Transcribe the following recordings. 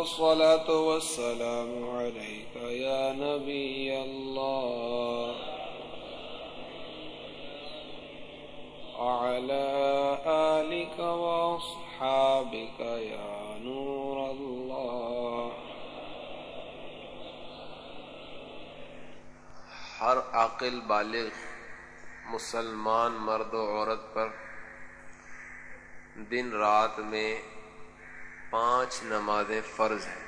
الصلاة والسلام عليك يا نبي الله. وعلى آلك وأصحابك يا نور الله. ہر عاقل بالغ، مسلمان مرد و عورت پر دن رات میں پانچ نمازیں فرض ہیں۔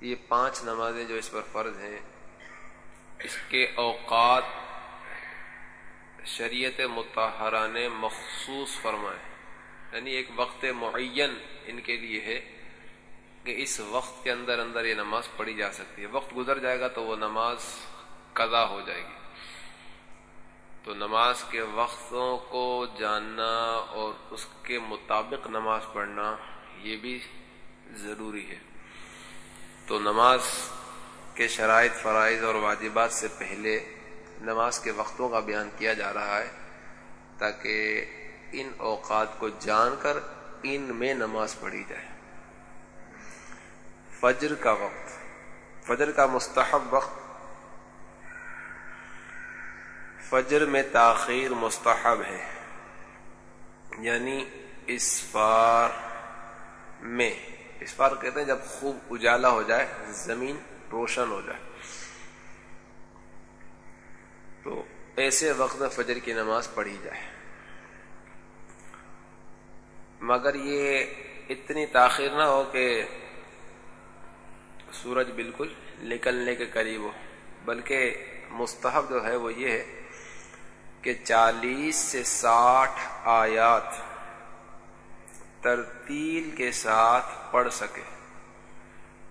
یہ پانچ نمازیں جو اس پر فرض ہیں، اس کے اوقات شریعت متحرہ نے مخصوص فرمائے یعنی ایک وقت معین ان کے لیے ہے کہ اس وقت کے اندر اندر یہ نماز پڑھی جا سکتی ہے۔ وقت گزر جائے گا تو وہ نماز قضا ہو جائے گی۔ تو نماز کے وقتوں کو جاننا اور اس کے مطابق نماز پڑھنا یہ بھی ضروری ہے۔ تو نماز کے شرائط، فرائض اور واجبات سے پہلے نماز کے وقتوں کا بیان کیا جا رہا ہے تاکہ ان اوقات کو جان کر ان میں نماز پڑھی جائے۔ فجر کا وقت، فجر کا مستحب وقت فجر میں تاخیر مستحب ہے۔ یعنی اسفار میں اسفار کہتے ہیں جب خوب اجالا ہو جائے، زمین روشن ہو جائے۔ تو ایسے وقت میں فجر کی نماز پڑھی جائے۔ مگر یہ اتنی تاخیر نہ ہو کہ سورج بالکل نکلنے کے قریب ہو، بلکہ مستحب جو ہے وہ یہ ہے کہ چالیس سے ساٹھ آیات ترتیل کے ساتھ پڑھ سکے۔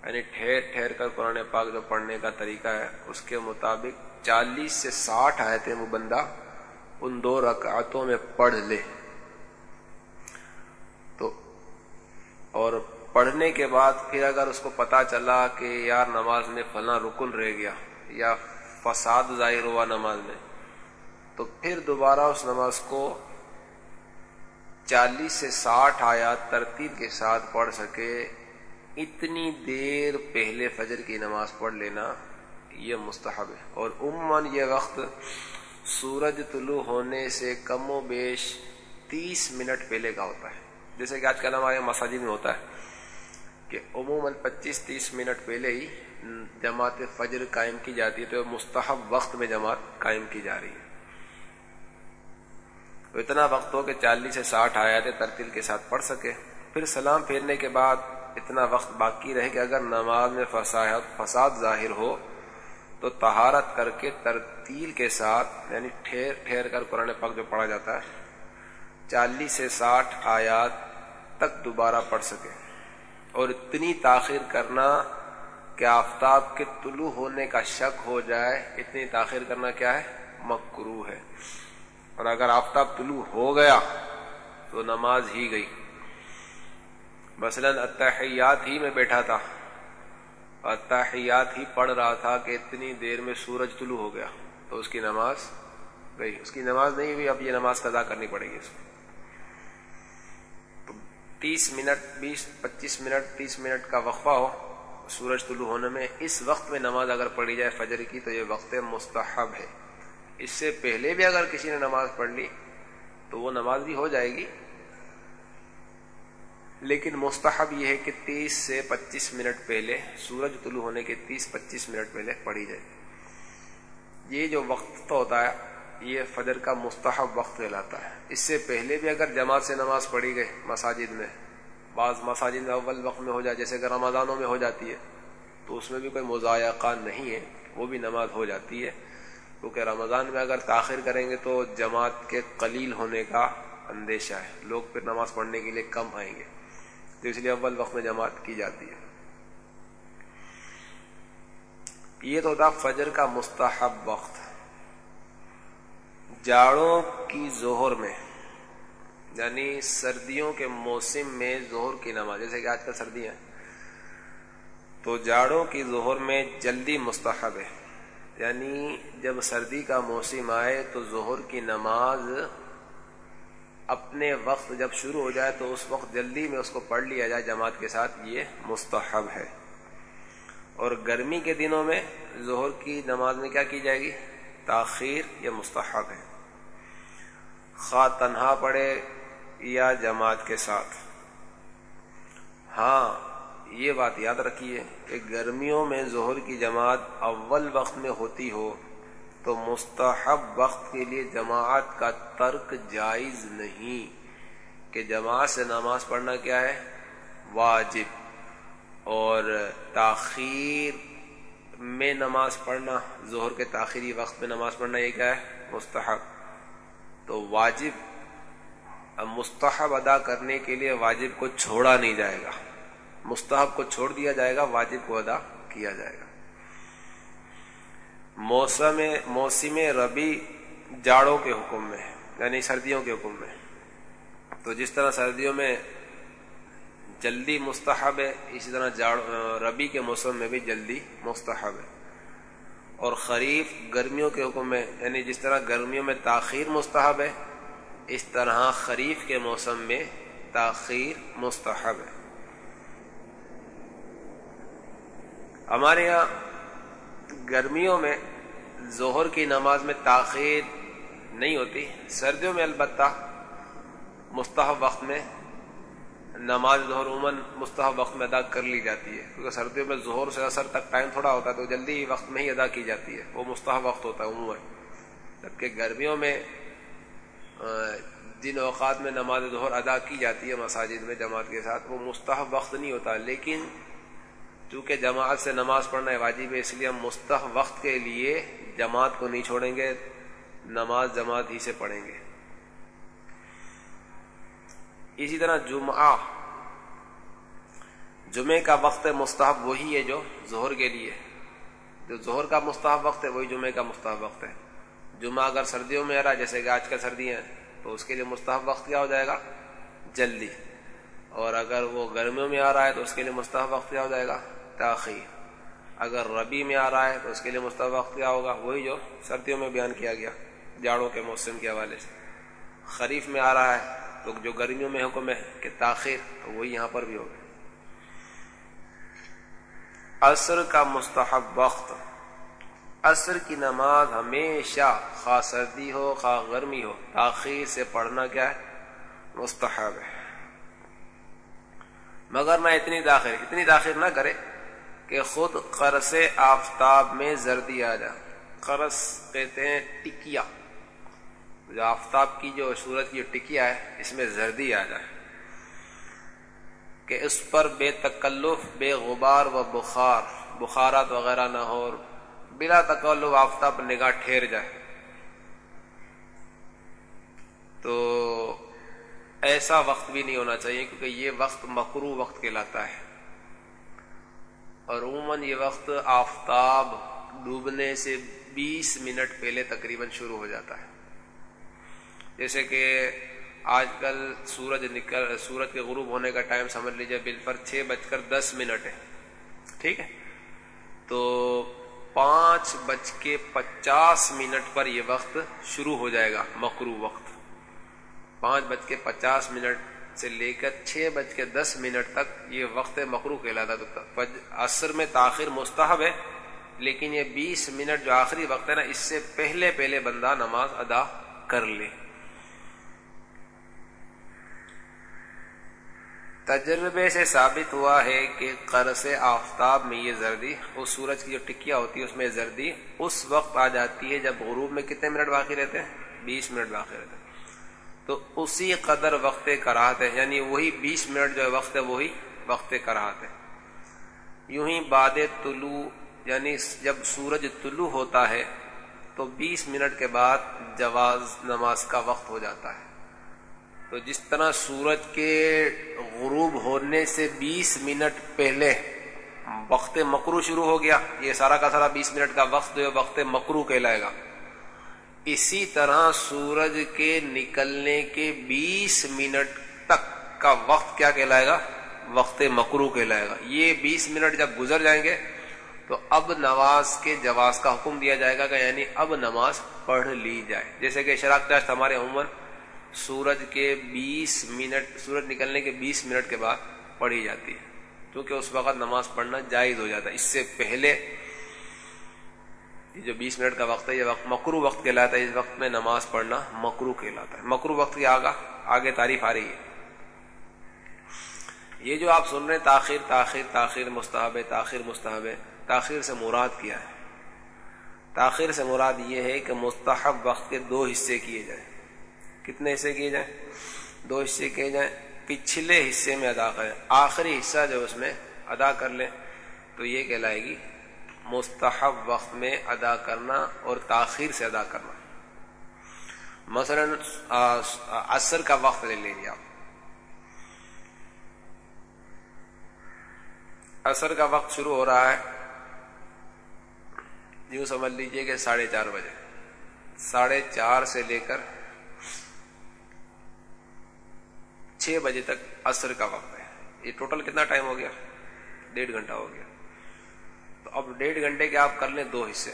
یعنی ٹھہر ٹھہر کر قرآن پاک جو پڑھنے کا طریقہ ہے، اس کے مطابق چالیس سے ساٹھ آیتیں وہ بندہ ان دو رکعتوں میں پڑھ لے۔ تو اور پڑھنے کے بعد پھر اگر اس کو پتا چلا کہ یار نماز میں فلاں رکن رہ گیا یا فساد ظاہر ہوا نماز میں تو پھر دوبارہ اس نماز کو چالیس سے ساٹھ آیات ترتیب کے ساتھ پڑھ سکے۔ اتنی دیر پہلے فجر کی نماز پڑھ لینا یہ مستحب ہے۔ اور عموماً یہ وقت سورج طلوع ہونے سے کم و بیش تیس منٹ پہلے کا ہوتا ہے۔ جیسے کہ آج کل ہمارے مساجد میں ہوتا ہے کہ عموماً پچیس تیس منٹ پہلے ہی جماعت فجر قائم کی جاتی ہے تو مستحب وقت میں جماعت قائم کی جا رہی ہے۔ اتنا وقت ہو کہ چالیس سے ساٹھ آیات ترتیل کے ساتھ پڑھ سکے۔ پھر سلام پھیرنے کے بعد اتنا وقت باقی رہے کہ اگر نماز میں فساد ظاہر ہو، تو تہارت کر کے ترتیل کے ساتھ یعنی ٹھہر ٹھہر کر قرآن پاک جو پڑھا جاتا ہے، چالیس سے ساٹھ آیات تک دوبارہ پڑھ سکے۔ اور اتنی تاخیر کرنا کہ آفتاب کے طلوع ہونے کا شک ہو جائے، اتنی تاخیر کرنا کیا ہے؟ مکرو ہے۔ اور اگر آفتاب طلوع ہو گیا تو نماز ہی گئی۔ مثلا اتحیات ہی میں بیٹھا تھا۔ اتحیات ہی پڑھ رہا تھا کہ اتنی دیر میں سورج طلوع ہو گیا۔ تو اس کی نماز گئی۔ اس کی نماز نہیں ہوئی، اب یہ نماز قضا کرنی پڑے گی اس کو تیس منٹ، بیس، پچیس منٹ، تیس منٹ کا وقفہ ہو سورج طلوع ہونے میں۔ اس وقت میں نماز اگر پڑھی جائے فجر کی تو یہ وقت مستحب ہے۔ اس سے پہلے بھی اگر کسی نے نماز پڑھ لی تو وہ نماز بھی ہو جائے گی۔ لیکن مستحب یہ ہے کہ تیس سے پچیس منٹ پہلے، سورج طلوع ہونے کے تیس پچیس منٹ پہلے پڑھی جائے۔ یہ جو وقت تو ہوتا ہے، یہ فجر کا مستحب وقت کہلاتا ہے۔ اس سے پہلے بھی اگر جماعت سے نماز پڑھی گئے مساجد میں، بعض مساجد میں اول وقت میں ہو جائے، جیسے کہ رمضانوں میں ہو جاتی ہے، تو اس میں بھی کوئی مضائقہ نہیں ہے، وہ بھی نماز ہو جاتی ہے۔ کیونکہ رمضان میں اگر تاخیر کریں گے تو جماعت کے قلیل ہونے کا اندیشہ ہے۔ لوگ پھر نماز پڑھنے کے لیے کم آئیں گے۔ تو اس لیے اول وقت میں جماعت کی جاتی ہے۔ یہ تو تھا فجر کا مستحب وقت۔ جاڑوں کی زہر میں یعنی سردیوں کے موسم میں زہر کی نماز، جیسے کہ آج کل سردیاں تو جاڑوں کی زہر میں جلدی مستحب ہے۔ یعنی جب سردی کا موسم آئے تو ظہر کی نماز اپنے وقت جب شروع ہو جائے تو اس وقت جلدی میں اس کو پڑھ لیا جائے جماعت کے ساتھ، یہ مستحب ہے۔ اور گرمی کے دنوں میں ظہر کی نماز میں کیا کی جائے گی؟ تاخیر، یہ مستحب ہے۔ خواہ تنہا پڑے یا جماعت کے ساتھ۔ ہاں یہ بات یاد رکھیے کہ گرمیوں میں ظہر کی جماعت اول وقت میں ہوتی ہو تو مستحب وقت کے لیے جماعت کا ترک جائز نہیں کہ جماعت سے نماز پڑھنا کیا ہے؟ واجب اور تاخیر میں نماز پڑھنا، ظہر کے تاخیری وقت میں نماز پڑھنا یہ کیا ہے؟ مستحب تو واجب مستحب ادا کرنے کے لیے واجب کو چھوڑا نہیں جائے گا۔ مستحب کو چھوڑ دیا جائے گا، واجب کو ادا کیا جائے گا۔ موسم موسم ربی جاڑوں کے حکم میں یعنی سردیوں کے حکم میں۔ تو جس طرح سردیوں میں جلدی مستحب ہے، اسی طرح جاڑ، ربی کے موسم میں بھی جلدی مستحب ہے۔ اور خریف گرمیوں کے حکم میں یعنی جس طرح گرمیوں میں تاخیر مستحب ہے، اس طرح خریف کے موسم میں تاخیر مستحب ہے۔ ہمارے یہاں گرمیوں میں ظہر کی نماز میں تاخیر نہیں ہوتی، سردیوں میں البتہ مستحب وقت میں نماز ظہر عموماً مستحب وقت میں ادا کر لی جاتی ہے، کیونکہ سردیوں میں ظہر سے اثر تک ٹائم تھوڑا ہوتا ہے تو جلدی وقت میں ہی ادا کی جاتی ہے، وہ مستحب وقت ہوتا ہے عموماً۔ جبکہ گرمیوں میں جن اوقات میں نماز ظہر ادا کی جاتی ہے مساجد میں، جماعت کے ساتھ، وہ مستحب وقت نہیں ہوتا، لیکن چونکہ جماعت سے نماز پڑھنا ہے واجب ہے، اس لیے ہم مستح وقت کے لیے جماعت کو نہیں چھوڑیں گے، نماز جماعت ہی سے پڑھیں گے۔ اسی طرح جمعہ، جمعے کا وقت مستحب وہی ہے جو ظہر کے لیے جو ظہر کا مستحب وقت ہے، وہی جمعے کا مستحب وقت ہے۔ جمعہ اگر سردیوں میں آ رہا ہے، جیسے کہ آج کل سردیاں ہیں، تو اس کے لیے مستحب وقت کیا ہو جائے گا؟ جلدی۔ اور اگر وہ گرمیوں میں آ رہا ہے، تو اس کے لیے مستحب وقت کیا ہو جائے گا؟ تاخیر اگر ربی میں آ رہا ہے تو اس کے لیے وقت کیا ہوگا؟ وہی جو سردیوں میں بیان کیا گیا، جاڑوں کے موسم کے حوالے سے۔ خریف میں آ رہا ہے تو جو گرمیوں میں حکم ہے کہ تاخیر، تو وہی یہاں پر بھی ہوگا۔ عصر کا مستحب وقت۔ عصر کی نماز ہمیشہ خواہ سردی ہو، خواہ گرمی ہو، تاخیر سے پڑھنا کیا ہے؟ مستحب ہے۔ مگر نہ اتنی داخل اتنی داخل نہ کرے۔ کہ خود قرص آفتاب میں زردی آ جائے قرص کہتے ہیں ٹکیا۔ جو آفتاب کی جو سورج کی ٹکیا ہے، اس میں زردی آ جائے کہ اس پر بے تکلف، بے غبار و بخار، بخارات وغیرہ نہ ہو بلا تکلف آفتاب نگاہ ٹھہر جائے۔ تو ایسا وقت بھی نہیں ہونا چاہیے کیونکہ یہ وقت مکرو وقت کہلاتا ہے۔ اور عموماً یہ وقت آفتاب ڈوبنے سے بیس منٹ پہلے تقریباً شروع ہو جاتا ہے۔ جیسے کہ آج کل سورج نکل، سورج کے غروب ہونے کا ٹائم سمجھ لیجیے بل پر چھ بج کر دس منٹ ہے ٹھیک ہے؟ تو پانچ بج کے پچاس منٹ پر یہ وقت شروع ہو جائے گا مکرو وقت۔ پانچ بج کے پچاس منٹ سے لے کر چھ بج کے دس منٹ تک یہ وقت مکرو کہلاتا تو عصر میں تاخیر مستحب ہے، لیکن یہ بیس منٹ جو آخری وقت ہے نا، اس سے پہلے پہلے بندہ نماز ادا کر لے۔ تجربے سے ثابت ہوا ہے کہ قرص آفتاب میں یہ زردی، اس سورج کی جو ٹکیا ہوتی ہے اس میں زردی اس وقت آ جاتی ہے جب غروب میں کتنے منٹ باقی رہتے ہیں؟ بیس منٹ باقی رہتے ہیں۔ تو اسی قدر وقت کراہت ہے یعنی وہی بیس منٹ جو ہے وقت ہے، وہی وقت کراہت ہے۔ یوں ہی باد طلوع یعنی جب سورج طلوع ہوتا ہے، تو بیس منٹ کے بعد جواز نماز کا وقت ہو جاتا ہے۔ تو جس طرح سورج کے غروب ہونے سے بیس منٹ پہلے وقت مکرو شروع ہو گیا، یہ سارا کا سارا بیس منٹ کا وقت جو ہے، وقت مکرو کہلائے گا۔ اسی طرح سورج کے نکلنے کے بیس منٹ تک کا وقت کیا کہلائے گا؟ وقت مکرو کہلائے گا۔ یہ بیس منٹ جب گزر جائیں گے تو اب نماز کے جواز کا حکم دیا جائے گا کہ یعنی اب نماز پڑھ لی جائے۔ جیسے کہ شراک داشت ہمارے عموماً سورج کے بیس منٹ، سورج نکلنے کے بیس منٹ کے بعد پڑھی جاتی ہے، کیونکہ اس وقت نماز پڑھنا جائز ہو جاتا ہے۔ اس سے پہلے یہ جو بیس منٹ کا وقت ہے، یہ وقت مکرو وقت کہلاتا ہے۔ اس وقت میں نماز پڑھنا مکرو کہلاتا ہے۔ مکرو وقت کی آگا آگے تعریف آ رہی ہے۔ یہ جو آپ سن رہے ہیں، تاخیر تاخیر تاخیر مستحب تاخیر مستحب تاخیر سے مراد کیا ہے؟ تاخیر سے مراد یہ ہے کہ مستحب وقت کے دو حصے کیے جائیں۔ کتنے حصے کیے جائیں؟ دو حصے کیے جائیں۔ پچھلے حصے میں ادا کریں۔ آخری حصہ جو اس میں ادا کر لیں، تو یہ کہلائے گی مستحب وقت میں ادا کرنا اور تاخیر سے ادا کرنا۔ مثلا عصر کا وقت لے لیجیے آپ۔ عصر کا وقت شروع ہو رہا ہے۔ یوں سمجھ لیجیے کہ ساڑھے چار بجے۔ ساڑھے چار سے لے کر چھ بجے تک عصر کا وقت ہے۔ یہ ٹوٹل کتنا ٹائم ہو گیا؟ ڈیڑھ گھنٹہ ہو گیا۔ تو اب ڈیڑھ گھنٹے کے آپ کر لیں دو حصے۔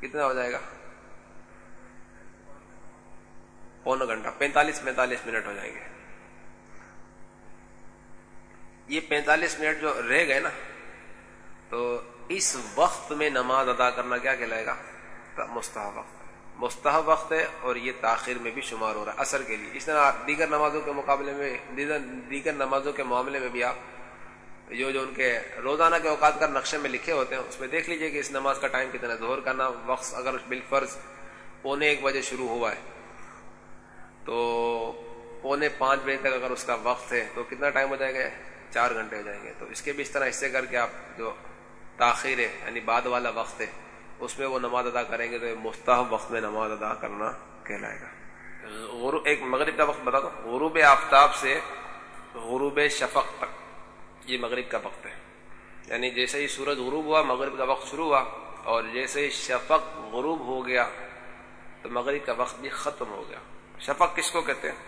کتنا ہو جائے گا؟ پونا گھنٹہ۔ پینتالیس پینتالیس منٹ ہو جائیں گے۔ یہ پینتالیس منٹ جو رہ گئے نا، تو اس وقت میں نماز ادا کرنا کیا کہلائے گا؟ مستحب۔ وقت مستحب وقت ہے اور یہ تاخیر میں بھی شمار ہو رہا ہے، اثر کے لیے۔ اس طرح دیگر نمازوں کے مقابلے میں، دیگر نمازوں کے معاملے میں بھی آپ جو جو ان کے روزانہ کے اوقات کا نقشے میں لکھے ہوتے ہیں، اس میں دیکھ لیجیے کہ اس نماز کا ٹائم کتنا ظہر کرنا وقت اگر بالفرض پونے ایک بجے شروع ہوا ہے، تو پونے پانچ بجے تک اگر اس کا وقت ہے، تو کتنا ٹائم ہو جائے گا؟ چار گھنٹے ہو جائیں گے۔ تو اس کے بھی اس طرح حصے کر کے آپ جو تاخیر ہے یعنی بعد والا وقت ہے، اس میں وہ نماز ادا کریں گے تو مستحب وقت میں نماز ادا کرنا کہلائے گا۔ ایک مغرب کا وقت بتا دو۔ غروب آفتاب سے غروب شفق تک۔ یہ مغرب کا وقت ہے۔ یعنی جیسے ہی سورج غروب ہوا، مغرب کا وقت شروع ہوا اور جیسے ہی شفق غروب ہو گیا، تو مغرب کا وقت بھی ختم ہو گیا۔ شفق کس کو کہتے ہیں؟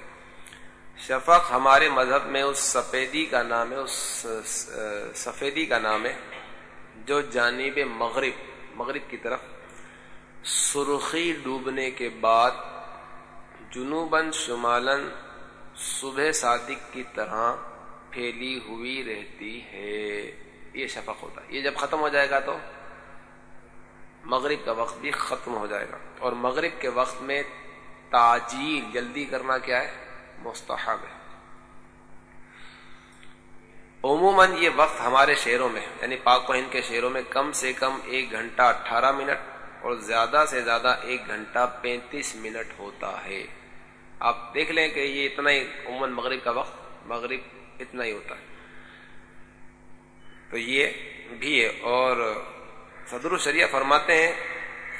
شفق ہمارے مذہب میں اس سفیدی کا نام ہے، اس سفیدی کا نام ہے، جو جانب مغرب مغرب کی طرف سرخی ڈوبنے کے بعد جنوباً شمالن صبح صادق کی طرح پھیلی ہوئی رہتی ہے۔ یہ شفق ہوتا ہے۔ یہ جب ختم ہو جائے گا تو مغرب کا وقت بھی ختم ہو جائے گا۔ اور مغرب کے وقت میں تاجیل جلدی کرنا کیا ہے؟ مستحب ہے۔ عموماً یہ وقت ہمارے شہروں میں یعنی پاک و ہند کے شہروں میں کم سے کم ایک گھنٹہ اٹھارہ منٹ اور زیادہ سے زیادہ ایک گھنٹہ پینتیس منٹ ہوتا ہے۔ آپ دیکھ لیں کہ یہ اتنا ہی عموماً مغرب کا وقت، مغرب اتنا ہی ہوتا ہے۔ تو یہ بھی ہے اور صدر الشریعہ فرماتے ہیں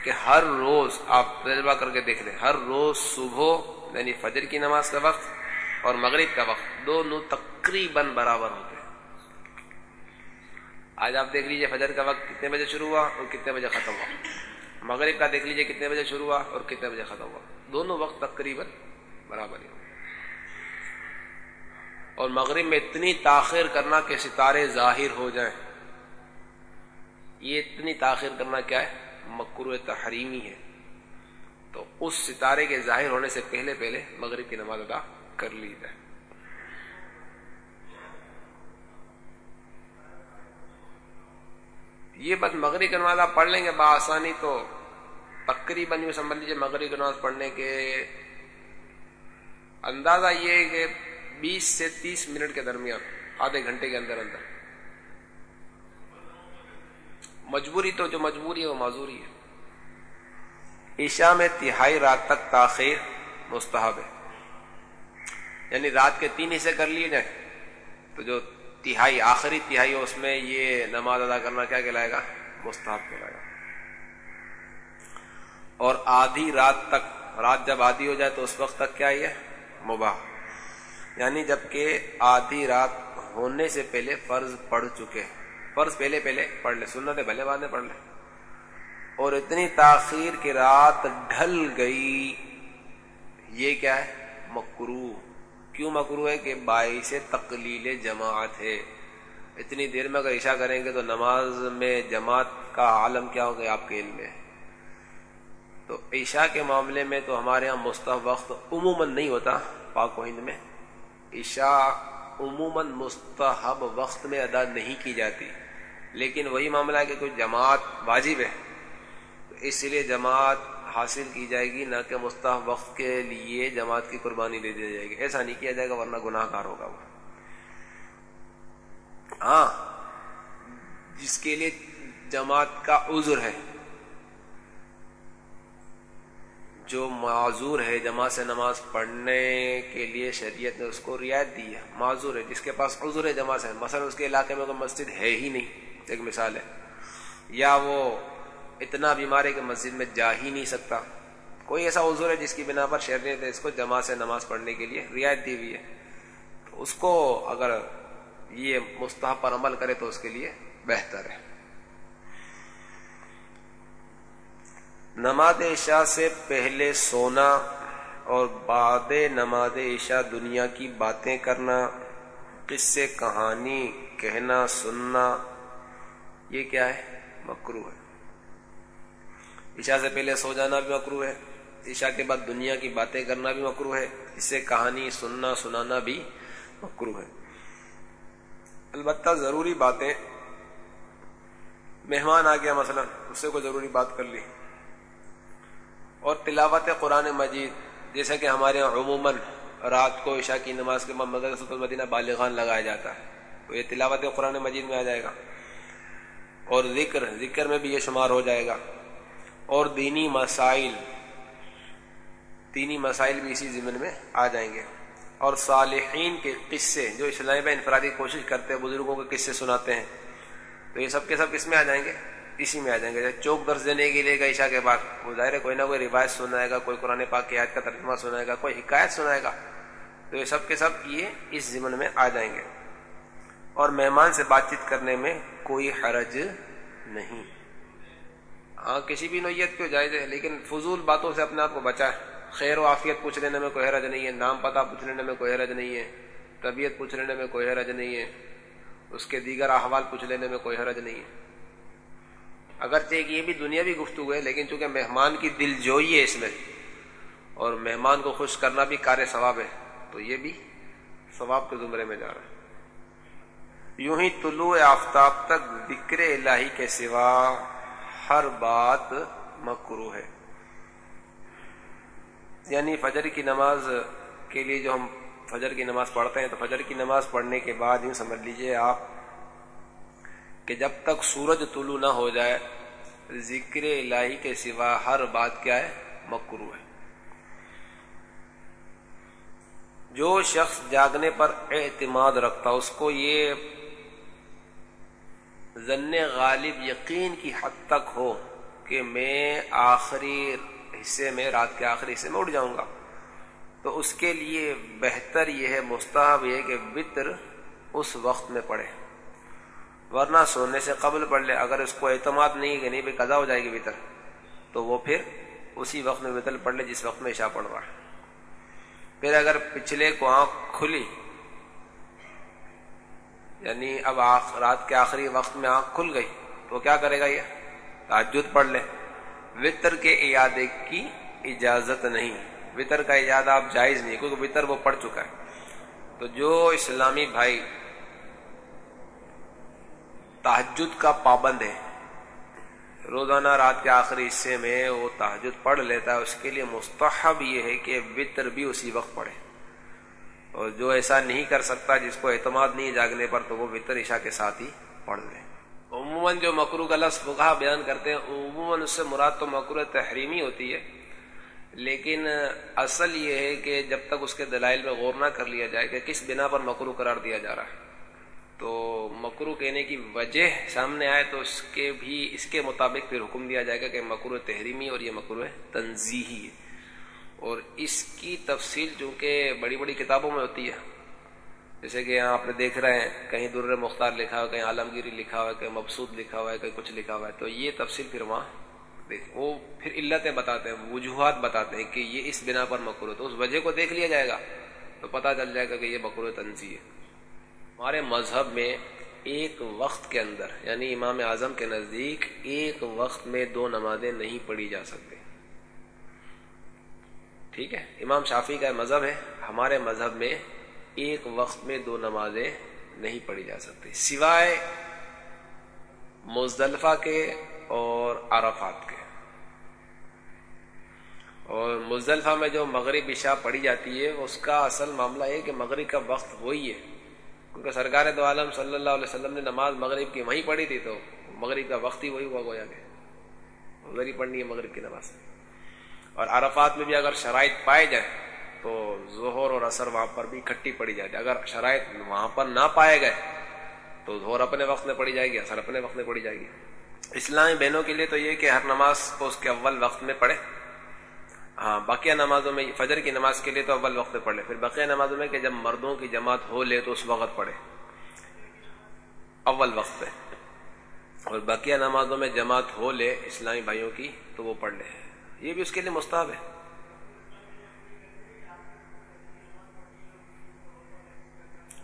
کہ ہر روز آپ تجربہ کر کے دیکھ لیں، ہر روز صبح یعنی فجر کی نماز کا وقت اور مغرب کا وقت دونوں تقریباً برابر ہوتے ہیں۔ آج آپ دیکھ لیجیے فجر کا وقت کتنے بجے شروع ہوا اور کتنے بجے ختم ہوا۔ مغرب کا دیکھ لیجیے کتنے بجے شروع ہوا اور کتنے بجے ختم ہوا۔ دونوں وقت تقریباً برابر ہی اور مغرب میں اتنی تاخیر کرنا کہ ستارے ظاہر ہو جائیں۔ یہ اتنی تاخیر کرنا کیا ہے؟ مکرو تحریمی ہے۔ تو اس ستارے کے ظاہر ہونے سے پہلے پہلے مغرب کی نماز ادا کر لی جائے۔ یہ بس مغرب کی نماز آپ پڑھ لیں گے، بآسانی تو تقریباً یوں سمجھ لیجیے مغرب کی نماز پڑھنے کے اندازہ یہ ہے کہ بیس سے تیس منٹ کے درمیان، آدھے گھنٹے کے اندر اندر۔ مجبوری تو جو مجبوری ہے، وہ معذوری ہے۔ عشاء میں تہائی رات تک تاخیر مستحب ہے۔ یعنی رات کے تین حصے کر لیے جائیں، تو جو تہائی، آخری تہائی اس میں یہ نماز ادا کرنا کیا کہلائے گا؟ مستحب کہلائے گا۔ اور آدھی رات تک، رات جب آدھی ہو جائے تو اس وقت تک کیا یہ مباح۔ یعنی جبکہ آدھی رات ہونے سے پہلے فرض پڑھ چکے فرض پہلے پہلے پڑھ لے سننا تھے بھلے بعد میں پڑھ لے۔ اور اتنی تاخیر کی رات ڈھل گئی۔ یہ کیا ہے؟ مکرو کیوں مکرو ہے؟ کہ باعث تقلیل جماعت ہے۔ اتنی دیر میں اگر عشاء کریں گے تو نماز میں جماعت کا عالم کیا ہوگا آپ کے علم میں۔ تو عشاء کے معاملے میں تو ہمارے یہاں مستحب وقت عموماً نہیں ہوتا، پاک و ہند میں۔ عشاء عموماً مستحب وقت میں ادا نہیں کی جاتی، لیکن وہی معاملہ ہے کہ کوئی جماعت واجب ہے۔ تو اس لیے جماعت حاصل کی جائے گی، نہ کہ مستحب وقت کے لیے جماعت کی قربانی دے دی جائے گی۔ ایسا نہیں کیا جائے گا، ورنہ گناہ کار ہوگا وہ۔ ہاں جس کے لیے جماعت کا عذر ہے۔ جو معذور ہے جماعت سے نماز پڑھنے کے لیے شریعت نے اس کو رعایت دی ہے معذور ہے، جس کے پاس عذر ہے جماعت سے، مثلا اس کے علاقے میں کوئی مسجد ہے ہی نہیں، ایک مثال ہے۔ یا وہ اتنا بیمار ہے کہ مسجد میں جا ہی نہیں سکتا۔ کوئی ایسا عذر ہے جس کی بنا پر شریعت نے اس کو جماعت سے نماز پڑھنے کے لیے رعایت دی ہوئی ہے۔ تو اس کو اگر یہ مستحب پر عمل کرے تو اس کے لیے بہتر ہے۔ نماز عشاء سے پہلے سونا اور بعد نماز عشاء دنیا کی باتیں کرنا، قصے، کہانی، کہنا، سننا، یہ کیا ہے؟ مکرو ہے۔ عشاء سے پہلے سو جانا بھی مکرو ہے۔ عشاء کے بعد دنیا کی باتیں کرنا بھی مکرو ہے۔ اسے کہانی، سننا، سنانا بھی مکرو ہے۔ البتہ ضروری باتیں، مہمان آ گیا مثلا، اس سے کوئی ضروری بات کر لی۔ اور تلاوت قرآن مجید، جیسا کہ ہمارے یہاں عموماً رات کو عشاء کی نماز کے بعد مدرسۃ المدینہ بالغان لگایا جاتا ہے، تو یہ تلاوت قرآن مجید میں آ جائے گا۔ اور ذکر ذکر میں بھی یہ شمار ہو جائے گا۔ اور دینی مسائل دینی مسائل بھی اسی ضمن میں آ جائیں گے۔ اور صالحین کے قصے، جو اسلامی میں انفرادی کوشش کرتے ہیں، بزرگوں کے قصے سناتے ہیں، تو یہ سب کے سب کس میں آ جائیں گے۔ اسی میں آ جائیں گے۔ چوک درس دینے کے لیے گا عشاء کے بعد وہ ظاہر ہے کوئی نہ کوئی روایت سنائے گا، کوئی قرآن پاک کی آیت کا ترجمہ سنائے گا، کوئی حکایت سنائے گا۔ تو یہ سب کے سب یہ اس ضمن میں آ جائیں گے۔ اور مہمان سے بات چیت کرنے میں کوئی حرج نہیں۔ ہاں کسی بھی نوعیت کی جائز ہے، لیکن فضول باتوں سے اپنے آپ کو بچائے خیر و عافیت پوچھ لینے میں کوئی حرج نہیں ہے، نام پتہ پوچھ لینے میں کوئی حرج نہیں ہے، طبیعت پوچھ لینے میں کوئی حرج نہیں ہے، اس کے دیگر احوال پوچھ لینے میں کوئی حرج نہیں ہے۔ اگرچہ یہ بھی دنیا بھی گفتگو ہے، لیکن چونکہ مہمان کی دل جوئی ہے اس میں اور مہمان کو خوش کرنا بھی کار ثواب ہے، تو یہ بھی ثواب کے زمرے میں جا رہا ہے۔ یوں ہی طلوع آفتاب تک ذکر الہی کے سوا ہر بات مکرو ہے۔ یعنی فجر کی نماز کے لیے جو ہم فجر کی نماز پڑھتے ہیں، تو فجر کی نماز پڑھنے کے بعد یوں سمجھ لیجیے آپ کہ جب تک سورج طلوع نہ ہو جائے، ذکر الہی کے سوا ہر بات کیا ہے؟ مکرو ہے۔ جو شخص جاگنے پر اعتماد رکھتا، اس کو یہ ضن غالب یقین کی حد تک ہو کہ میں آخری حصے میں، رات کے آخری حصے میں اٹھ جاؤں گا۔ تو اس کے لیے بہتر یہ ہے، مستحب یہ کہ وطر اس وقت میں پڑھے ورنہ سونے سے قبل پڑھ لے، اگر اس کو اعتماد نہیں کہ نہیں بھائی قضا ہو جائے گی وطر، تو وہ پھر اسی وقت میں وطر پڑھ لے جس وقت میں عشاء پڑھ رہا ہے۔ پھر اگر پچھلے کو آنکھ کھلی یعنی اب رات کے آخری وقت میں آنکھ کھل گئی، تو کیا کرے گا یہ؟ تعجد پڑھ لے۔ وطر کے ایادے کی اجازت نہیں۔ وطر کا ایجاد آپ جائز نہیں، کیونکہ وطر وہ پڑھ چکا ہے۔ تو جو اسلامی بھائی تحجد کا پابند ہے۔ روزانہ رات کے آخری حصے میں وہ تحجد پڑھ لیتا ہے، اس کے لیے مستحب یہ ہے کہ وطر بھی اسی وقت پڑھے۔ اور جو ایسا نہیں کر سکتا جس کو اعتماد نہیں جاگنے پر تو وہ وطر عشاء کے ساتھ ہی پڑھ لے۔ عموماً جو مکرو کا لفظ فقہ بیان کرتے ہیں، عموماً اس سے مراد تو مکرو تحریمی ہوتی ہے۔ لیکن اصل یہ ہے کہ جب تک اس کے دلائل میں غور نہ کر لیا جائے کہ کس بنا پر مکرو قرار دیا جا رہا ہے۔ تو مکرو کہنے کی وجہ سامنے آئے تو اس کے بھی اس کے مطابق پھر حکم دیا جائے گا کہ مکرو تحریمی اور یہ مکرو تنظیحی ہے۔ اور اس کی تفصیل چونکہ بڑی بڑی کتابوں میں ہوتی ہے۔ جیسے کہ یہاں آپ نے دیکھ رہے ہیں، کہیں در مختار لکھا ہوا کہیں عالمگیری لکھا ہوا ہے، کہیں مبسوط لکھا ہوا ہے، کہیں کچھ لکھا ہوا ہے۔ تو یہ تفصیل پھر وہاں دیکھ، وہ پھر علتیں بتاتے ہیں، وجوہات بتاتے ہیں کہ یہ اس بنا پر مکرو تو اس وجہ کو دیکھ لیا جائے گا تو پتہ چل جائے گا کہ یہ مکرو تنظی ہے۔ ہمارے مذہب میں ایک وقت کے اندر یعنی امام اعظم کے نزدیک ایک وقت میں دو نمازیں نہیں پڑھی جا سکتی۔ ٹھیک ہے؟ امام شافی کا مذہب ہے، ہمارے مذہب میں ایک وقت میں دو نمازیں نہیں پڑھی جا سکتی، سوائے مزدلفہ کے اور عرفات کے۔ اور مزدلفہ میں جو مغرب عشاء پڑھی جاتی ہے، اس کا اصل معاملہ ہے کہ مغرب کا وقت وہی ہے۔ کیونکہ سرکار دو عالم صلی اللہ علیہ وسلم نے نماز مغرب کی وہیں پڑھی تھی تو مغرب کا وقت ہی وہی ہوا گویا کہ ادھر ہی پڑھنی ہے مغرب کی نماز۔ اور عرفات میں بھی اگر شرائط پائے جائیں تو ظہر اور اثر وہاں پر بھی اکٹھی پڑی جاتی اگر شرائط وہاں پر نہ پائے گئے تو ظہر اپنے وقت میں پڑی جائے گی اثر اپنے وقت میں پڑی جائے گی۔ اسلامی بہنوں کے لیے تو یہ کہ ہر نماز کو اس کے اول وقت میں پڑھے ہاں بقیہ نمازوں میں فجر کی نماز کے لیے تو اول وقت پڑھ لے، پھر بقیہ نمازوں میں کہ جب مردوں کی جماعت ہو لے تو اس وقت پڑھے۔ اول وقت پہ۔ اور بقیہ نمازوں میں جماعت ہو لے اسلامی بھائیوں کی تو وہ پڑھ لے۔ یہ بھی اس کے لیے مستحب ہے۔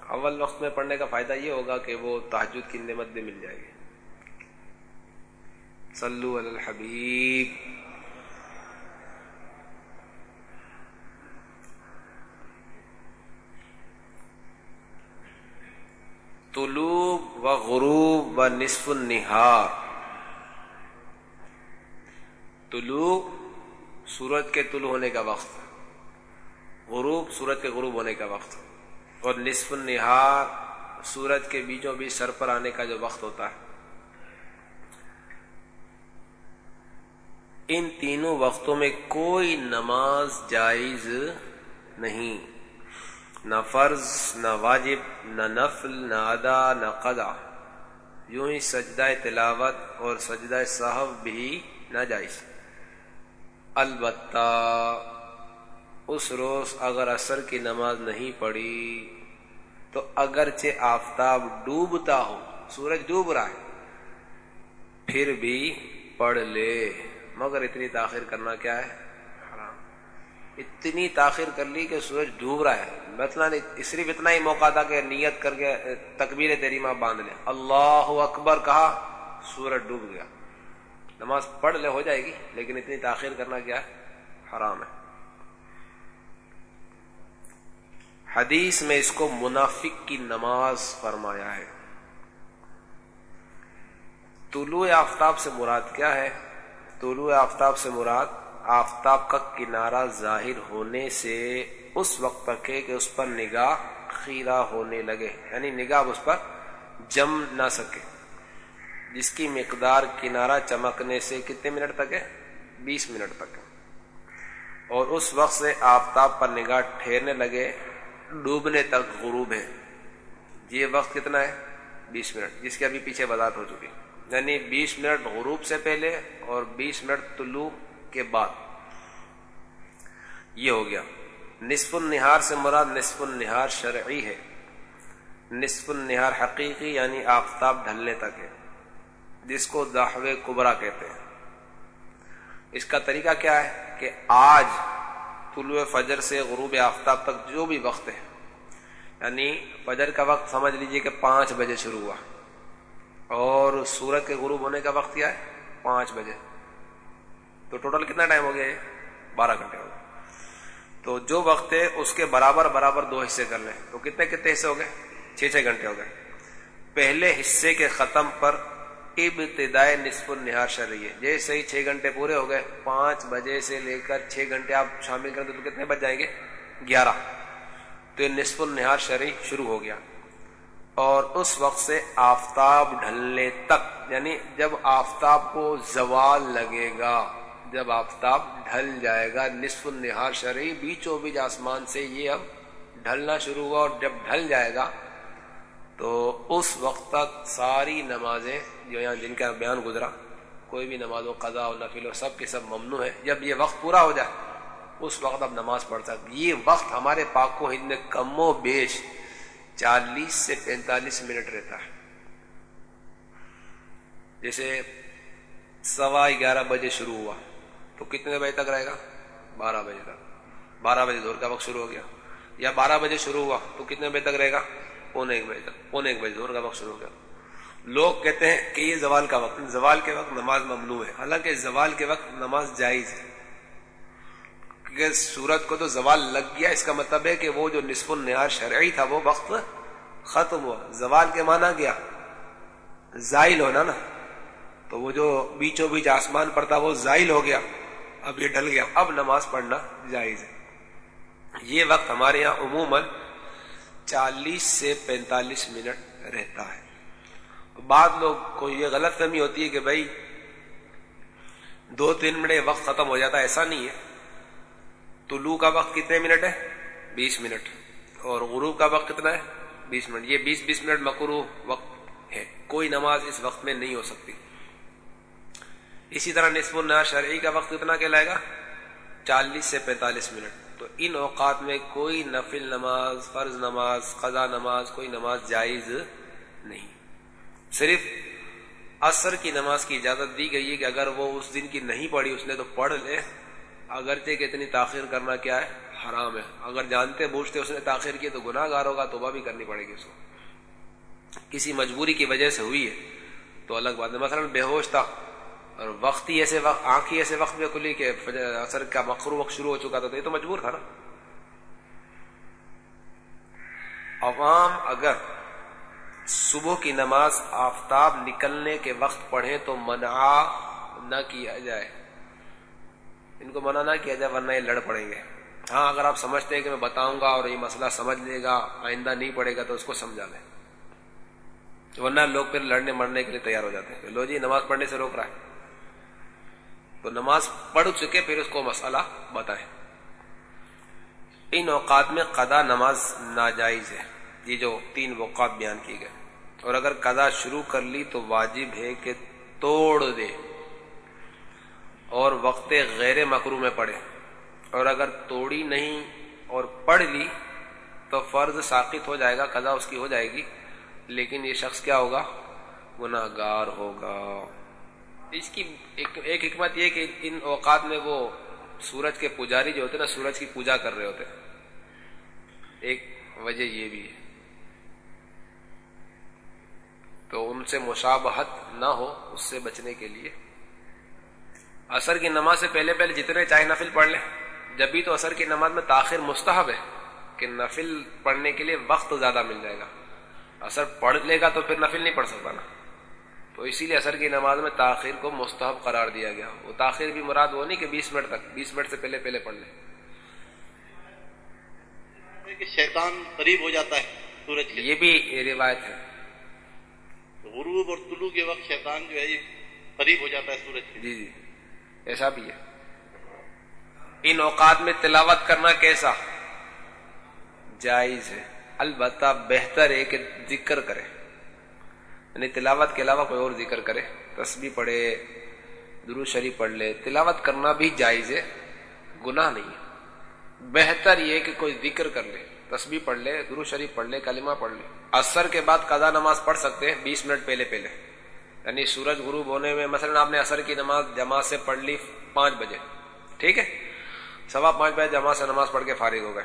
اول وقت میں پڑھنے کا فائدہ یہ ہوگا کہ وہ تحجد کی نعمت بھی مل جائے گی۔ صلو علی الحبیب۔ طلوع و غروب و نصف النہار۔ طلوع سورج کے طلوع ہونے کا وقت غروب سورج کے غروب ہونے کا وقت اور نصف النہار سورج کے بیچوں بیچ سر پر آنے کا جو وقت ہوتا ہے۔ ان تینوں وقتوں میں کوئی نماز جائز نہیں۔ نہ فرض، نہ واجب، نہ نفل، نہ ادا، نہ قدا یوں ہی سجدہ تلاوت اور سجدہ صاحب بھی ناجائز البتہ اس روز اگر اثر کی نماز نہیں پڑھی تو اگرچہ آفتاب ڈوبتا ہو، سورج ڈوب رہا ہے، پھر بھی پڑھ لے۔ مگر اتنی تاخیر کرنا کیا ہے؟ اتنی تاخیر کر لی کہ سورج ڈوب رہا ہے۔ مطلب صرف اتنا ہی موقع تھا کہ نیت کر کے تکبیر تیری ماں باندھ لے۔ اللہ اکبر کہا، سورج ڈوب گیا۔ نماز پڑھ لے، ہو جائے گی، لیکن اتنی تاخیر کرنا کیا ہے؟ حرام ہے۔ حدیث میں اس کو منافق کی نماز فرمایا ہے۔ طلوع آفتاب سے مراد کیا ہے؟ طلوع آفتاب سے مراد آفتاب کا کنارہ ظاہر ہونے سے اس وقت تک ہے کہ اس پر نگاہ خیرہ ہونے لگے یعنی نگاہ اس پر جم نہ سکے۔ جس کی مقدار کنارہ چمکنے سے کتنے منٹ تک ہے؟ بیس منٹ تک اور اس وقت سے آفتاب پر نگاہ ٹھہرنے لگے، ڈوبنے تک غروب ہے۔ یہ وقت کتنا ہے؟ بیس منٹ، جس کی ابھی پیچھے وضاحت ہو چکی۔ یعنی بیس منٹ غروب سے پہلے اور بیس منٹ طلوع کے بعد۔ یہ ہو گیا۔ نصف النہار سے مراد نصف النہار شرعی ہے۔ نصف النہار حقیقی یعنی آفتاب ڈھلنے تک ہے، جس کو داحو کبرا کہتے ہیں۔ اس کا طریقہ کیا ہے کہ آج طلوع فجر سے غروب آفتاب تک جو بھی وقت ہے یعنی فجر کا وقت سمجھ لیجیے کہ پانچ بجے شروع ہوا۔ اور سورج کے غروب ہونے کا وقت کیا ہے؟ پانچ بجے۔ تو ٹوٹل کتنا ٹائم ہو گیا بارہ گھنٹے ہو گئے۔ تو جو وقت ہے اس کے برابر برابر دو حصے کر لیں۔ تو کتنے کتنے حصے ہو گئے؟ چھ چھ گھنٹے ہو گئے۔ پہلے حصے کے ختم پر ابتدائے نصف النہار شرعی ہے۔ جیسے ہی چھ گھنٹے پورے ہو گئے، پانچ بجے سے لے کر چھ گھنٹے آپ شامل کریں تو کتنے بج جائیں گے؟ گیارہ۔ تو یہ نصف النہار شرعی شروع ہو گیا۔ اور اس وقت سے آفتاب ڈھلنے تک یعنی جب آفتاب کو زوال لگے گا جب آفتاب ڈھل جائے گا، نصف النہار شرعی بیچو بیچ آسمان سے یہ اب ڈھلنا شروع ہوا اور جب ڈھل جائے گا تو اس وقت تک ساری نمازیں جو یہاں جن کا بیان گزرا، کوئی بھی نماز و قضا و نفل و سب کے سب ممنوع ہے جب یہ وقت پورا ہو جائے، اس وقت اب نماز پڑھ سکتے یہ وقت ہمارے پاک و ہند میں کم و بیش چالیس سے پینتالیس منٹ رہتا ہے۔ جیسے سوا گیارہ بجے شروع ہوا۔ تو کتنے بجے تک رہے گا؟ بارہ بجے تک۔ بارہ بجے دور کا وقت شروع ہو گیا۔ یا بارہ بجے شروع ہوا تو کتنے بجے تک رہے گا؟ پونے ایک بجے تک۔ پونے ایک بجے دور کا وقت شروع ہو گیا۔ لوگ کہتے ہیں کہ یہ زوال کا وقت، زوال کے وقت نماز ممنوع ہے۔ حالانکہ زوال کے وقت نماز جائز ہے۔ کیونکہ سورج کو تو زوال لگ گیا، اس کا مطلب ہے کہ وہ جو نصف النہار شرعی تھا، وہ وقت ختم ہوا۔ زوال کے مانا گیا زائل ہونا نا۔ تو وہ جو بیچوں بیچ آسمان پر تھا وہ زائل ہو گیا۔ اب یہ ڈل گیا۔ اب نماز پڑھنا جائز ہے۔ یہ وقت ہمارے یہاں عموماً چالیس سے پینتالیس منٹ رہتا ہے۔ بعض لوگ کو یہ غلط فہمی ہوتی ہے کہ بھائی دو تین منٹ وقت ختم ہو جاتا ہے، ایسا نہیں ہے۔ طلوع کا وقت کتنے منٹ ہے؟ بیس منٹ۔ اور غروب کا وقت کتنا ہے؟ بیس منٹ۔ یہ بیس بیس منٹ مکرو وقت ہے۔ کوئی نماز اس وقت میں نہیں ہو سکتی۔ اسی طرح نصف النہار شرعی کا وقت کتنا کہلائے گا؟ چالیس سے پینتالیس منٹ۔ تو ان اوقات میں کوئی نفل نماز، فرض نماز قضا نماز، کوئی نماز جائز نہیں۔ صرف عصر کی نماز کی اجازت دی گئی ہے کہ اگر وہ اس دن کی نہیں پڑھی، اس نے تو پڑھ لے۔ اگرچہ کہ اتنی تاخیر کرنا کیا ہے؟ حرام ہے۔ اگر جانتے، بوجھتے اس نے تاخیر کی تو گناہ گار ہوگا، توبہ بھی کرنی پڑے گی اس کو۔ کسی مجبوری کی وجہ سے ہوئی ہے تو الگ بات ہے۔ مثلا بے ہوش تھا۔ اور وقت ہی ایسے وقت آنکھ ہی ایسے وقت میں کھلی کہ اثر کا مخرو وقت شروع ہو چکا تھا، تو یہ تو مجبور تھا نا۔ عوام اگر صبح کی نماز آفتاب نکلنے کے وقت پڑھے تو منع نہ کیا جائے۔ ان کو منع نہ کیا جائے، ورنہ یہ لڑ پڑیں گے۔ ہاں اگر آپ سمجھتے ہیں کہ میں بتاؤں گا اور یہ مسئلہ سمجھ لے گا، آئندہ نہیں پڑے گا تو اس کو سمجھا لیں۔ ورنہ لوگ پھر لڑنے مرنے کے لیے تیار ہو جاتے ہیں۔ لو جی نماز پڑھنے سے روک رہا ہے۔ تو نماز پڑھ چکے، پھر اس کو مسئلہ بتائیں۔ ان اوقات میں قدا نماز ناجائز ہے۔ یہ جو تین اوقات بیان کیے گئے۔ اور اگر قدا شروع کر لی تو واجب ہے کہ توڑ دے۔ اور وقت غیر مکرو میں پڑھے۔ اور اگر توڑی نہیں اور پڑھ لی تو فرض ساقت ہو جائے گا قدا اس کی ہو جائے گی۔ لیکن یہ شخص کیا ہوگا؟ گناہ گار ہوگا۔ اس کی ایک ایک حکمت یہ کہ ان اوقات میں وہ سورج کے پجاری جو ہوتے نا، سورج کی پوجا کر رہے ہوتے ایک وجہ یہ بھی ہے۔ تو ان سے مشابہت نہ ہو اس سے بچنے کے لیے۔ اثر کی نماز سے پہلے پہلے جتنے چاہے نفل پڑھ لیں۔ جب بھی تو اثر کی نماز میں تاخیر مستحب ہے کہ نفل پڑھنے کے لیے وقت زیادہ مل جائے گا۔ اثر پڑھ لے گا تو پھر نفل نہیں پڑھ سکتا نا۔ تو اسی لیے اثر کی نماز میں تاخیر کو مستحب قرار دیا گیا۔ وہ تاخیر بھی مراد وہ نہیں کہ بیس منٹ تک بیس منٹ سے پہلے پہلے پڑھ لیں شیطان قریب ہو جاتا ہے سورج یہ بھی روایت ہے۔ غروب اور طلوع کے وقت شیطان جو ہے یہ قریب ہو جاتا ہے سورج جی جی۔ ایسا بھی ہے۔ ان اوقات میں تلاوت کرنا کیسا؟ جائز ہے۔ البتہ بہتر ہے کہ ذکر کرے۔ یعنی تلاوت کے علاوہ کوئی اور ذکر کرے، تسبیح پڑھے درو شریف پڑھ لے، تلاوت کرنا بھی جائز ہے، گناہ نہیں ہے۔ بہتر یہ کہ کوئی ذکر کر لے، تسبیح پڑھ لے درو شریف پڑھ لے، کلمہ پڑھ لے۔ اثر کے بعد قضا نماز پڑھ سکتے ہیں، بیس منٹ پہلے پہلے۔ یعنی سورج غروب ہونے میں، مثلا آپ نے اثر کی نماز جماعت سے پڑھ لی پانچ بجے، ٹھیک ہے؟ سوا پانچ بجے جماعت سے نماز پڑھ کے فارغ ہو گئے۔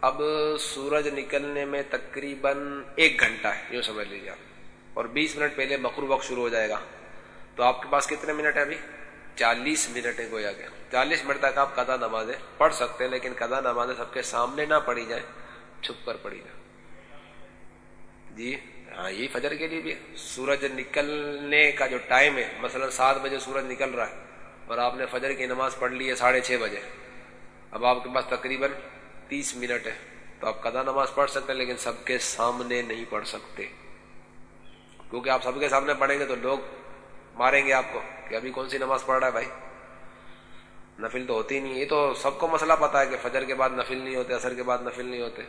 اب سورج نکلنے میں تقریباً ایک گھنٹہ ہے، یوں سمجھ لیجیے آپ۔ اور بیس منٹ پہلے بکرو وقت شروع ہو جائے گا۔ تو آپ کے پاس کتنے منٹ ہے ابھی؟ چالیس منٹ ہے گویا گیا چالیس منٹ تک آپ قدا نمازیں پڑھ سکتے ہیں، لیکن قدا نمازیں سب کے سامنے نہ پڑھی جائیں چھپ کر پڑھی جائے۔ جی ہاں یہی فجر کے لیے بھی سورج نکلنے کا جو ٹائم ہے، مثلا سات بجے سورج نکل رہا ہے اور آپ نے فجر کی نماز پڑھ لی ہے ساڑھے چھ بجے۔ اب آپ کے پاس تقریباً تیس منٹ ہے تو آپ قدا نماز پڑھ سکتے ہیں، لیکن سب کے سامنے نہیں پڑھ سکتے۔ کیونکہ آپ سب کے سامنے پڑھیں گے تو لوگ ماریں گے آپ کو کہ ابھی کون سی نماز پڑھ رہا ہے بھائی؟ نفل تو ہوتی نہیں یہ تو سب کو مسئلہ پتا ہے کہ فجر کے بعد نفل نہیں ہوتے اثر کے بعد نفل نہیں ہوتے۔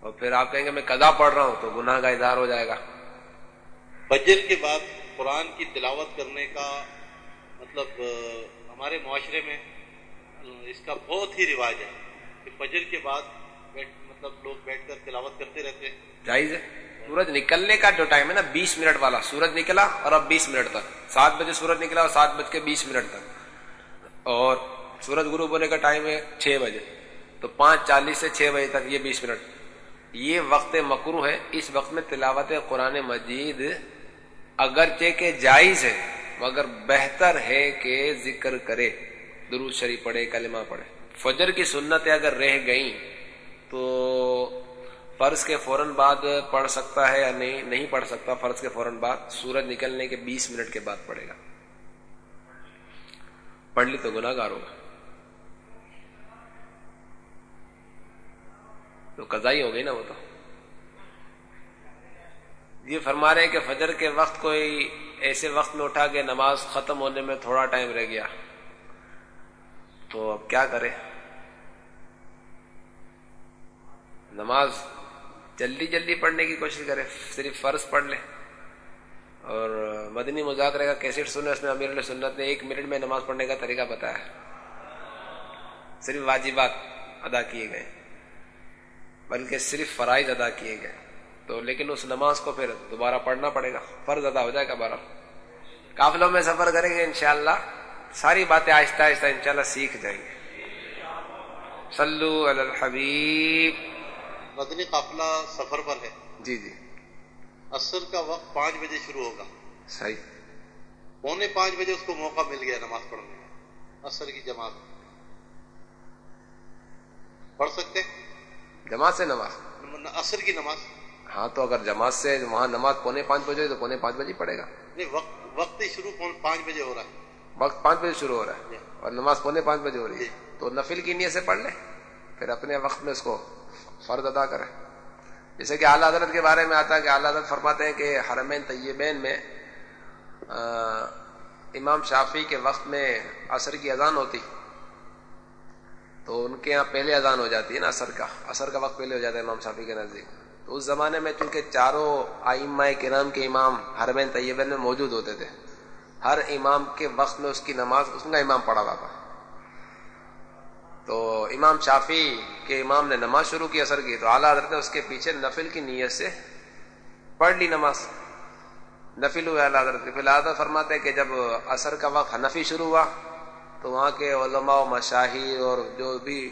اور پھر آپ کہیں گے میں قضا پڑھ رہا ہوں تو گناہ کا اظہار ہو جائے گا۔ فجر کے بعد قرآن کی تلاوت کرنے کا مطلب ہمارے معاشرے میں اس کا بہت ہی رواج ہے کہ فجر کے بعد بیٹھ مطلب لوگ بیٹھ کر تلاوت کرتے رہتے۔ ہیں جائز ہے۔ سورج نکلنے کا جو ٹائم ہے نا بیس منٹ والا، سورج نکلا اور اب بیس منٹ تک۔ سات بجے سورج نکلا اور سات بج کے بیس منٹ تک۔ اور سورج غروب ہونے کا ٹائم ہے چھ بجے۔ تو پانچ چالیس سے چھ بجے تک یہ بیس منٹ۔ یہ وقت مکرو ہے۔ اس وقت میں تلاوت قرآن مجید اگرچہ کہ جائز ہے، مگر بہتر ہے کہ ذکر کرے۔ درود شریف پڑھے، کلمہ پڑھے۔ فجر کی سنتیں اگر رہ گئیں تو فرض کے فوراً بعد پڑھ سکتا ہے یا نہیں نہیں پڑھ سکتا فرض کے فوراً بعد، سورج نکلنے کے بیس منٹ کے بعد پڑھے گا۔ پڑھ لی تو گناگار ہوگا۔ تو قضائی ہو گئی نا وہ تو۔ یہ فرما رہے ہیں کہ فجر کے وقت کوئی ایسے وقت میں اٹھا کے نماز ختم ہونے میں تھوڑا ٹائم رہ گیا۔ تو اب کیا کرے؟ نماز جلدی جلدی پڑھنے کی کوشش کرے صرف فرض پڑھ لے اور مدنی مذاکرے کا کیسٹ سنے اس میں امیر اللہ سنت نے ایک منٹ میں نماز پڑھنے کا طریقہ بتایا۔ صرف واجبات ادا کیے گئے، بلکہ صرف فرائض ادا کیے گئے۔ تو لیکن اس نماز کو پھر دوبارہ پڑھنا پڑے گا، فرض ادا ہو جائے گا بارہ قافلوں میں سفر کریں گے انشاءاللہ، ساری باتیں آہستہ آہستہ انشاءاللہ سیکھ جائیں گے۔ صلو علی الحبیب۔ مدنی قافلہ سفر پر ہے۔ جی جی۔ عصر کا وقت پانچ بجے شروع ہوگا۔ صحیح۔ پونے پانچ بجے اس کو موقع مل گیا نماز پڑھنے کا۔ عصر کی جماعت۔ پڑھ سکتے جماعت سے نماز۔ عصر کی نماز۔ ہاں تو اگر جماعت سے وہاں نماز پونے پانچ بجے تو پونے پانچ بجے پڑے گا۔ نہیں وقت وقت ہی شروع پانچ بجے ہو رہا ہے۔ وقت پانچ بجے شروع ہو رہا ہے۔ اور نماز پونے پانچ بجے ہو رہی ہے۔ جی۔ تو نفل کی نیت سے پڑھ لے پھر اپنے وقت میں اس کو فرض ادا کرے جیسے کہ اعلیٰ حضرت کے بارے میں آتا ہے کہ اعلیٰ حضرت فرماتے ہیں کہ حرمین طیبین میں امام شافی کے وقت میں عصر کی اذان ہوتی۔ تو ان کے یہاں پہلے اذان ہو جاتی ہے نا عصر کا۔ عصر کا وقت پہلے ہو جاتا ہے امام شافی کے نزدیک۔ تو اس زمانے میں چونکہ چاروں آئمہ کرام کے امام حرمین طیبین میں موجود ہوتے تھے، ہر امام کے وقت میں اس کی نماز، اس کا امام پڑھا ہوا تھا۔ تو امام شافی کے امام نے نماز شروع کی اثر کی تو اعلیٰ حضرت نے اس کے پیچھے نفل کی نیت سے پڑھ لی نماز۔ نفل ہوئے اعلیٰ حضرت۔ پھر حضرت فرماتے ہیں کہ جب اثر کا وقت حنفی شروع ہوا تو وہاں کے علماء و مشاہیر اور جو بھی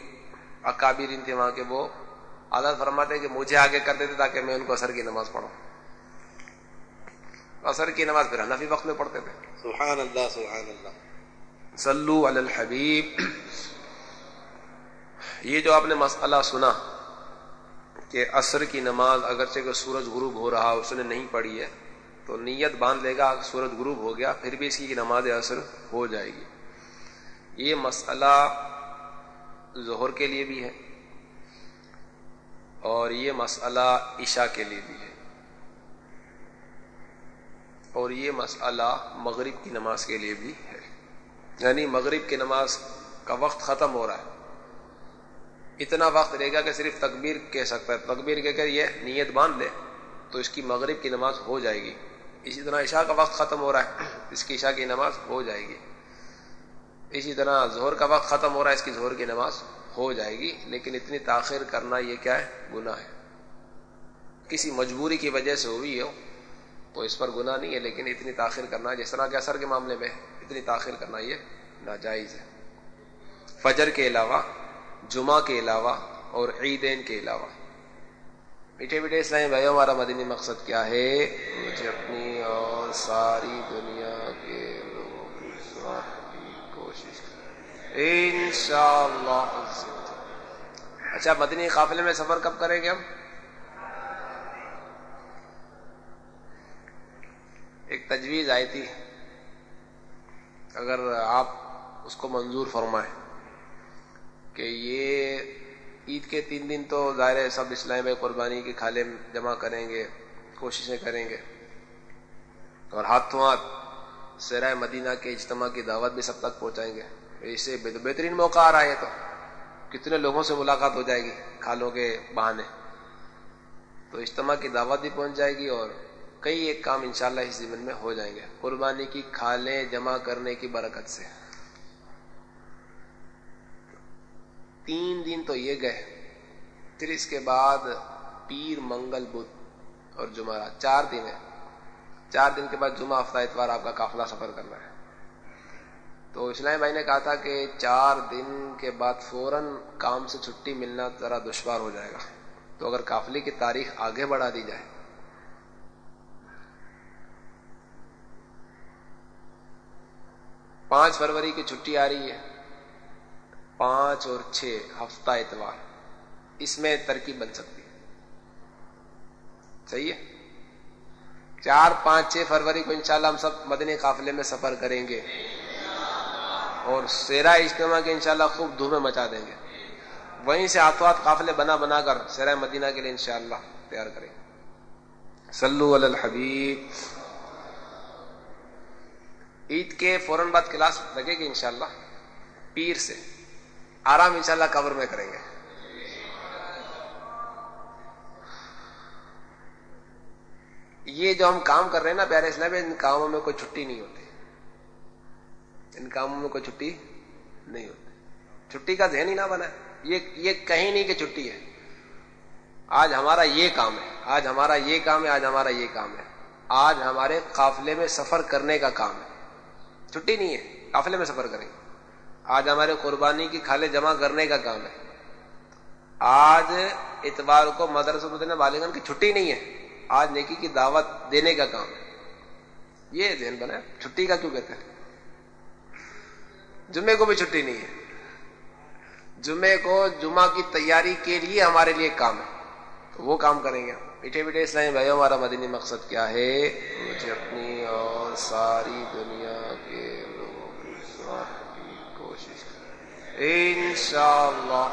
اکابرین تھے وہاں کے وہ حضرت فرماتے ہیں کہ مجھے آگے کر دیتے تاکہ میں ان کو اثر کی نماز پڑھوں۔ اثر کی نماز پھر حنفی وقت میں پڑھتے تھے۔ سبحان اللہ سبحان اللہ۔ صلو علی الحبیب۔ یہ جو آپ نے مسئلہ سنا کہ عصر کی نماز اگرچہ کہ سورج غروب ہو رہا اس نے نہیں پڑھی ہے، تو نیت باندھ لے گا، سورج غروب ہو گیا، پھر بھی اس کی نماز عصر ہو جائے گی۔ یہ مسئلہ ظہر کے لیے بھی ہے اور یہ مسئلہ عشاء کے لیے بھی ہے۔ اور یہ مسئلہ مغرب کی نماز کے لیے بھی ہے۔ یعنی مغرب کی نماز کا وقت ختم ہو رہا ہے۔ اتنا وقت رہے گا کہ صرف تکبیر کہہ سکتا ہے۔ تکبیر کہہ کر یہ نیت باندھ لے تو اس کی مغرب کی نماز ہو جائے گی۔ اسی طرح عشاء کا وقت ختم ہو رہا ہے، اس کی عشاء کی نماز ہو جائے گی۔ اسی طرح زہر کا وقت ختم ہو رہا ہے، اس کی زہر کی نماز ہو جائے گی۔ لیکن اتنی تاخیر کرنا یہ کیا ہے؟ گناہ ہے۔ کسی مجبوری کی وجہ سے ہوئی ہو تو اس پر گناہ نہیں ہے، لیکن اتنی تاخیر کرنا، جس طرح کے اثر کے معاملے میں اتنی تاخیر کرنا یہ ناجائز ہے۔ فجر کے علاوہ جمعہ کے علاوہ اور عیدین کے علاوہ۔ میٹھے میٹھے اسلامی بھائی ہمارا مدنی مقصد کیا ہے؟ مجھے اپنی اور ساری دنیا کے لوگوں کی کوشش ان شاء اللہ اچھا مدنی قافلے میں سفر کب کریں گے ہم؟ ایک تجویز آئی تھی۔ اگر آپ اس کو منظور فرمائیں۔ کہ یہ عید کے تین دن تو ظاہر سب اسلام میں قربانی کی کھالے جمع کریں گے، کوششیں کریں گے۔ اور ہاتھوں ہاتھ سیرائے مدینہ کے اجتماع کی دعوت بھی سب تک پہنچائیں گے۔ اسے بہترین موقع آ رہا ہے تو۔ کتنے لوگوں سے ملاقات ہو جائے گی، کھالوں کے بہانے۔ تو اجتماع کی دعوت بھی پہنچ جائے گی اور کئی ایک کام انشاءاللہ اس زمین میں ہو جائیں گے۔ قربانی کی کھالیں جمع کرنے کی برکت سے۔ تین دن تو یہ گئے، پھر اس کے بعد پیر منگل بدھ اور جمعرات چار دن ہے چار دن کے بعد جمعہ ہفتہ اتوار آپ کا قافلہ سفر کرنا ہے۔ تو اسلام بھائی نے کہا تھا کہ چار دن کے بعد فوراً کام سے چھٹی ملنا ذرا دشوار ہو جائے گا۔ تو اگر قافلے کی تاریخ آگے بڑھا دی جائے۔ پانچ فروری کی چھٹی آ رہی ہے۔ پانچ اور چھ ہفتہ اتوار اس میں ترکیب بن سکتی ہے۔ صحیح ہے؟ چار پانچ چھ فروری کو انشاءاللہ ہم سب مدنی قافلے میں سفر کریں گے۔ اور سیرا اجتماع کے انشاءاللہ خوب دھومے مچا دیں گے۔ وہیں سے آتوات قافلے بنا بنا کر سیرا مدینہ کے لیے انشاءاللہ تیار کریں گے۔ سلو الحبیب۔ عید کے فوراً بعد کلاس لگے گی انشاءاللہ۔ پیر سے۔ آرام انشاءاللہ کور میں کریں گے۔ یہ جو ہم کام کر رہے ہیں نا پیارے اسلام، ان کاموں میں کوئی چھٹی نہیں ہوتی۔ ان کاموں میں کوئی چھٹی نہیں ہوتی۔ چھٹی کا ذہن ہی نہ بنا یہ یہ کہیں نہیں کہ چھٹی ہے۔ آج ہمارا یہ کام ہے۔ آج ہمارا یہ کام ہے، آج ہمارا یہ کام ہے۔ آج ہمارے قافلے میں سفر کرنے کا کام ہے۔ چھٹی نہیں ہے۔ قافلے میں سفر کریں۔ گے آج ہمارے قربانی کی کھالے جمع کرنے کا کام ہے۔ آج اتوار کو مدرس مدن بالغن کی چھٹی نہیں ہے۔ آج نیکی کی دعوت دینے کا کام ہے۔ یہ ذہن بنا چھٹی کا کیوں کہتے ہیں؟ جمعے کو بھی چھٹی نہیں ہے۔ جمعے کو جمعہ کی تیاری کے لیے ہمارے لیے کام ہے۔ تو وہ کام کریں گے میٹھے میٹھے اسلامی بھائی ہمارا مدنی مقصد کیا ہے؟ مجھے اپنی اور ساری دنیا کے لوگوں کی انشاءاللہ